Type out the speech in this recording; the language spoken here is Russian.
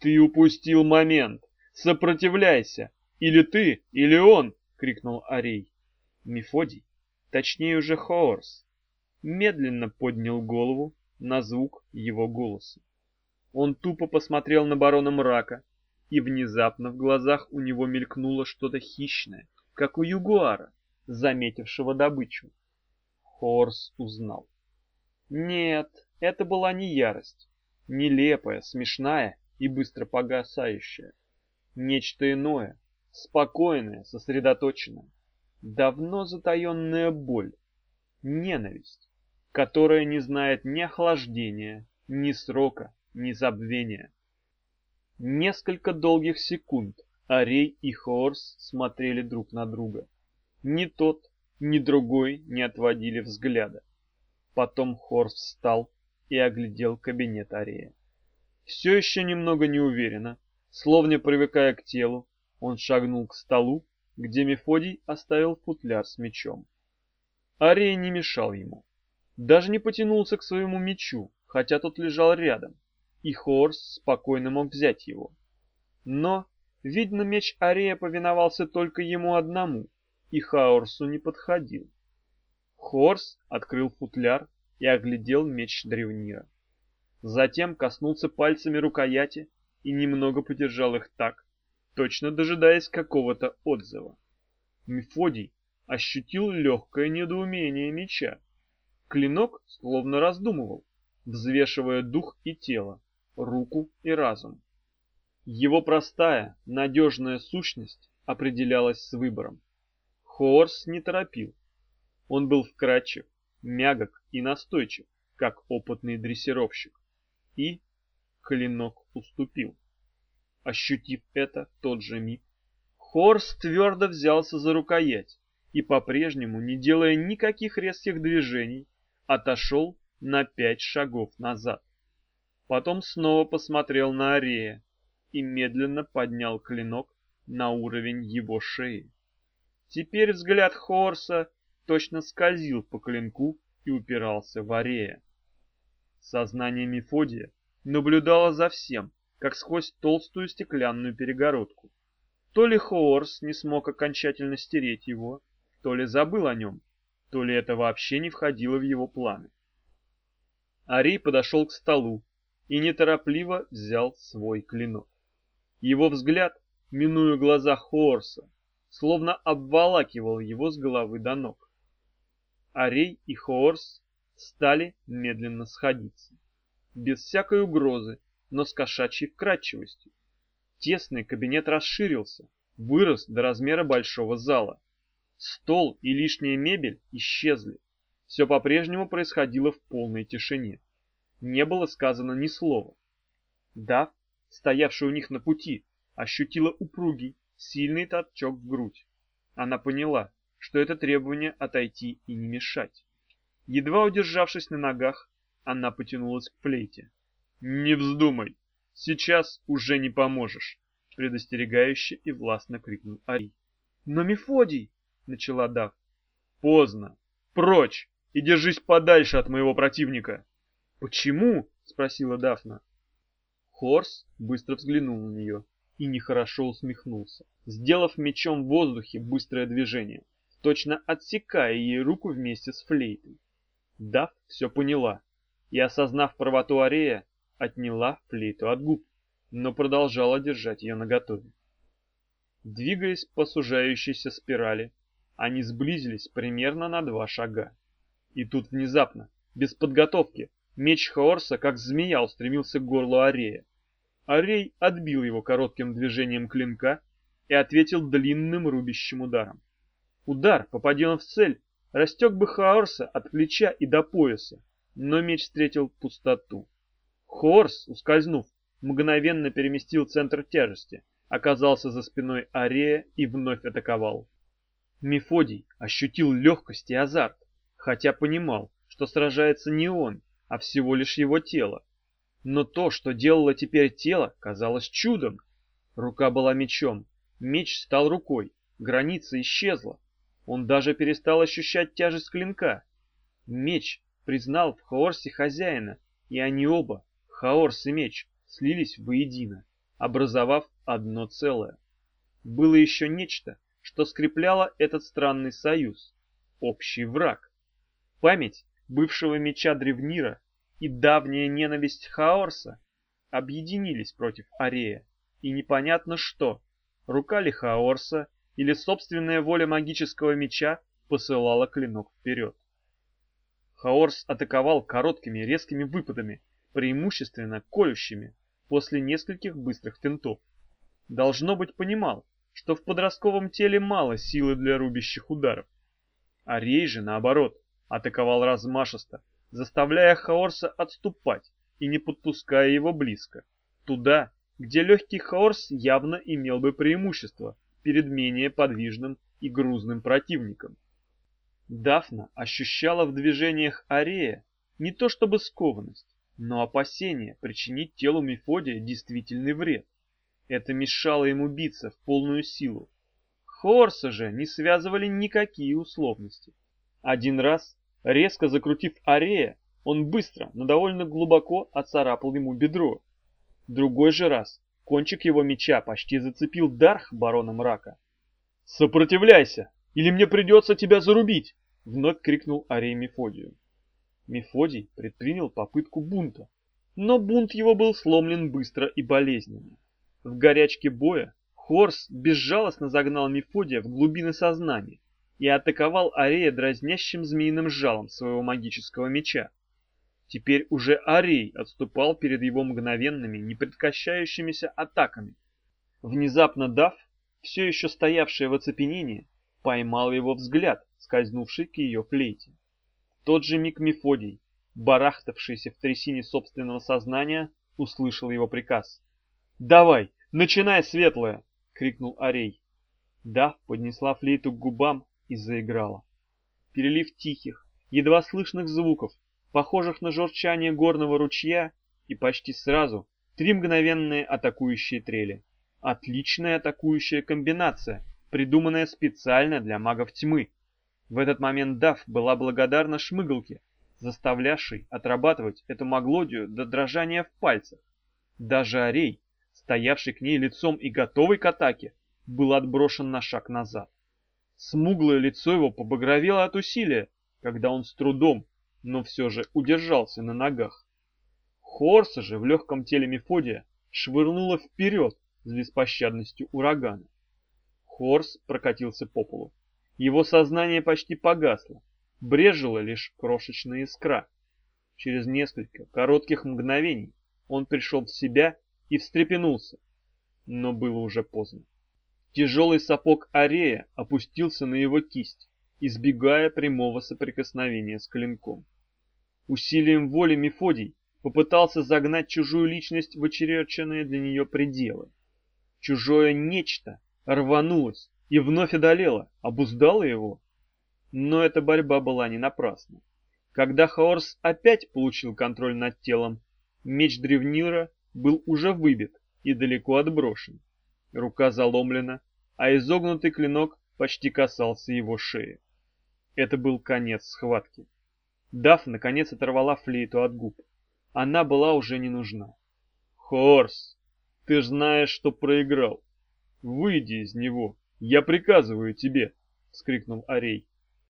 «Ты упустил момент! Сопротивляйся! Или ты, или он!» — крикнул Арей. Мефодий, точнее уже Хоорс, медленно поднял голову на звук его голоса. Он тупо посмотрел на барона мрака, и внезапно в глазах у него мелькнуло что-то хищное, как у ягуара, заметившего добычу. Хорс узнал. Нет, это была не ярость, нелепая, смешная и быстро погасающая. Нечто иное, спокойное, сосредоточенное, давно затаенная боль, ненависть, которая не знает ни охлаждения, ни срока, ни забвения. Несколько долгих секунд Арей и Хорс смотрели друг на друга. Ни тот, ни другой не отводили взгляда. Потом Хорс встал и оглядел кабинет Арея. Все еще немного неуверенно, словно привыкая к телу, он шагнул к столу, где Мефодий оставил футляр с мечом. Арей не мешал ему. Даже не потянулся к своему мечу, хотя тот лежал рядом, и Хорс спокойно мог взять его. Но, видно, меч Арея повиновался только ему одному, и Хаорсу не подходил. Хорс открыл футляр и оглядел меч древнира. Затем коснулся пальцами рукояти и немного подержал их так, точно дожидаясь какого-то отзыва. Мефодий ощутил легкое недоумение меча. Клинок словно раздумывал, взвешивая дух и тело, руку и разум. Его простая, надежная сущность определялась с выбором. Хорс не торопил. Он был вкрадчив, мягок и настойчив, как опытный дрессировщик. И клинок уступил. Ощутив это тот же миг, Хорс твердо взялся за рукоять и, по-прежнему, не делая никаких резких движений, отошел на пять шагов назад. Потом снова посмотрел на Арея и медленно поднял клинок на уровень его шеи. Теперь взгляд Хорса точно скользил по клинку и упирался в Арея. Сознание Мефодия наблюдало за всем, как сквозь толстую стеклянную перегородку. То ли Хоорс не смог окончательно стереть его, то ли забыл о нем, то ли это вообще не входило в его планы. Арий подошел к столу и неторопливо взял свой клинок. Его взгляд, минуя глаза Хоорса, словно обволакивал его с головы до ног. Арей и Хоорс стали медленно сходиться, без всякой угрозы, но с кошачьей вкрадчивостью. Тесный кабинет расширился, вырос до размера большого зала. Стол и лишняя мебель исчезли. Все по-прежнему происходило в полной тишине. Не было сказано ни слова. Дав, стоявший у них на пути, ощутила упругий, сильный толчок в грудь. Она поняла, что это требование отойти и не мешать. Едва удержавшись на ногах, она потянулась к флейте. «Не вздумай! Сейчас уже не поможешь!» Предостерегающе и властно крикнул Ари. «Но Мефодий!» — начала Дав. «Поздно! Прочь! И держись подальше от моего противника!» «Почему?» — спросила Дафна. Хорс быстро взглянул на нее и нехорошо усмехнулся, сделав мечом в воздухе быстрое движение, точно отсекая ей руку вместе с флейтой. Дав все поняла и, осознав правоту Арея, отняла флейту от губ, но продолжала держать ее наготове. Двигаясь по сужающейся спирали, они сблизились примерно на два шага. И тут внезапно, без подготовки, меч Хаорса, как змея, устремился к горлу Арея. Арей отбил его коротким движением клинка и ответил длинным рубящим ударом. Удар, попадя он в цель, растек бы Хаорса от плеча и до пояса, но меч встретил пустоту. Хорс, ускользнув, мгновенно переместил центр тяжести, оказался за спиной Арея и вновь атаковал. Мефодий ощутил легкость и азарт, хотя понимал, что сражается не он, а всего лишь его тело. Но то, что делало теперь тело, казалось чудом. Рука была мечом, меч стал рукой, граница исчезла. Он даже перестал ощущать тяжесть клинка. Меч признал в Хаорсе хозяина, и они оба, Хаорс и меч, слились воедино. образовав одно целое. Было еще нечто, что скрепляло этот странный союз — общий враг. Память бывшего меча Древнира и давняя ненависть Хаорса объединились против Арея, и непонятно что, рука ли Хаорса или собственная воля магического меча посылала клинок вперед. Хаорс атаковал короткими резкими выпадами, преимущественно колющими, после нескольких быстрых финтов. Должно быть понимал, что в подростковом теле мало силы для рубящих ударов. Арей же, наоборот, атаковал размашисто, заставляя Хаорса отступать и не подпуская его близко, туда, где легкий Хаорс явно имел бы преимущество перед менее подвижным и грузным противником. Дафна ощущала в движениях Арея не то чтобы скованность, но опасение причинить телу Мефодия действительный вред. Это мешало ему биться в полную силу. Хорса же не связывали никакие условности. Один раз, резко закрутив Арея, он быстро, но довольно глубоко оцарапал ему бедро. Другой же раз кончик его меча почти зацепил Дарх барона мрака. «Сопротивляйся, или мне придется тебя зарубить!» — вновь крикнул Арей Мефодию. Мефодий предпринял попытку бунта, но бунт его был сломлен быстро и болезненно. В горячке боя Хорс безжалостно загнал Мефодия в глубины сознания и атаковал Арея дразнящим змеиным жалом своего магического меча. Теперь уже Арей отступал перед его мгновенными, непредкощающимися атаками. Внезапно Дав, все еще стоявшая в оцепенении, поймал его взгляд, скользнувший к ее флейте. В тот же миг Мефодий, барахтавшийся в трясине собственного сознания, услышал его приказ. «Давай, начинай, светлая!» — крикнул Арей. Дав поднесла флейту к губам и заиграла. Перелив тихих, едва слышных звуков, похожих на журчание горного ручья, и почти сразу три мгновенные атакующие трели. Отличная атакующая комбинация, придуманная специально для магов тьмы. В этот момент Дав была благодарна шмыгалке, заставлявшей отрабатывать эту маглодию до дрожания в пальцах. Даже Арей, стоявший к ней лицом и готовый к атаке, был отброшен на шаг назад. Смуглое лицо его побагровело от усилия, когда он с трудом, но все же удержался на ногах. Хорса же в легком теле Мефодия швырнуло вперед с беспощадностью урагана. Хорс прокатился по полу. Его сознание почти погасло, брежила лишь крошечная искра. Через несколько коротких мгновений он пришел в себя и встрепенулся, но было уже поздно. Тяжелый сапог Арея опустился на его кисть, избегая прямого соприкосновения с клинком. Усилием воли Мефодий попытался загнать чужую личность в очерченные для нее пределы. Чужое нечто рванулось и вновь одолело, обуздало его. Но эта борьба была не напрасна. Когда Хаорс опять получил контроль над телом, меч Древнира был уже выбит и далеко отброшен. Рука заломлена, а изогнутый клинок почти касался его шеи. Это был конец схватки. Даф наконец оторвала флейту от губ. Она была уже не нужна. «Хорс, ты ж знаешь, что проиграл. Выйди из него, я приказываю тебе!» — вскрикнул Арей.